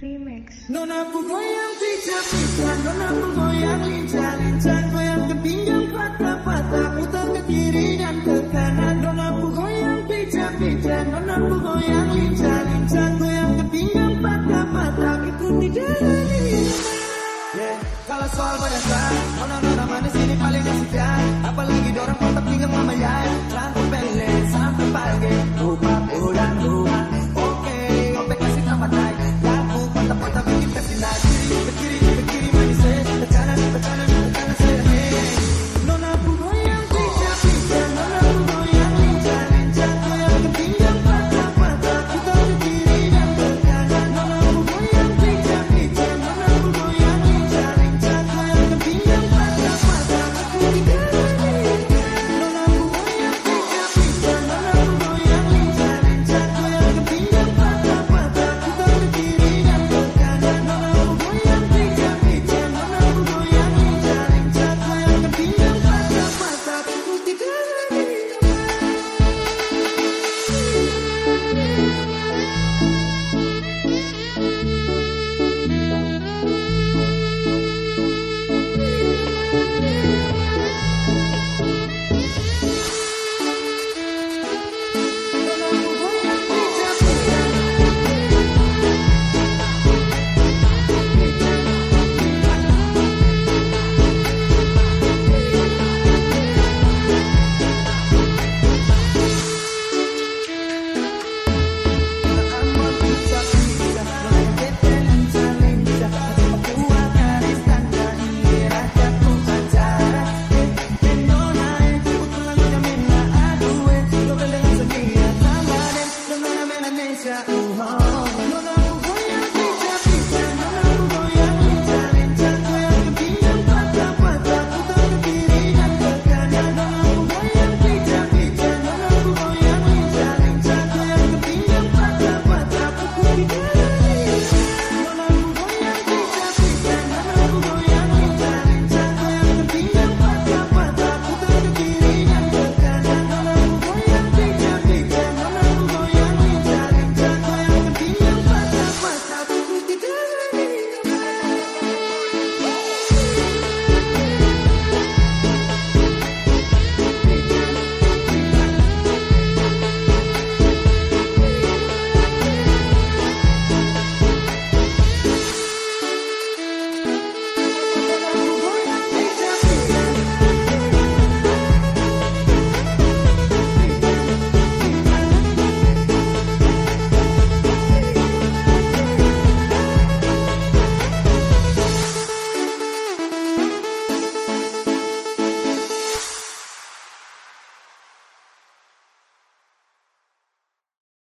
Remix. Non aku goyang pincang-pincang, non aku goyang lincah-lincah, goyang ke pinggang patah-patah, putar ke kiri dan ke kanan. Non aku goyang pincang-pincang, non aku goyang lincah-lincah, goyang ke pinggang patah-patah, ikuti jalan ini. Yeah. Kalau soal pada saat, nona-nona manis ini paling kasih